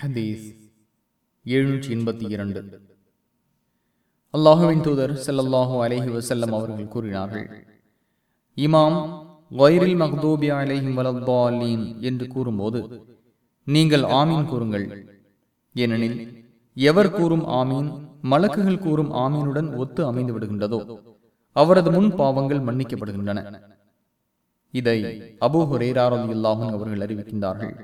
ஹதீஸ் எழுநூற்றி எண்பத்தி இரண்டு. அல்லாஹுவின் தூதர் ஸல்லல்லாஹு அலஹி வசல்லம் அவர்கள் கூறினார்கள் இமாம் வைரில் மக்தூபி அலஹிம் வலத்தாலீன் என்று கூறும்போது நீங்கள் ஆமீன் கூறுங்கள். ஏனெனில் எவர் கூறும் ஆமீன் மலக்குகள் கூறும் ஆமீனுடன் ஒத்து அமைந்து விடுகின்றதோ அவரது முன் பாவங்கள் மன்னிக்கப்படுகின்றன. இதை அபூ ஹுரேரா அவர்கள் அறிவிக்கின்றார்கள்.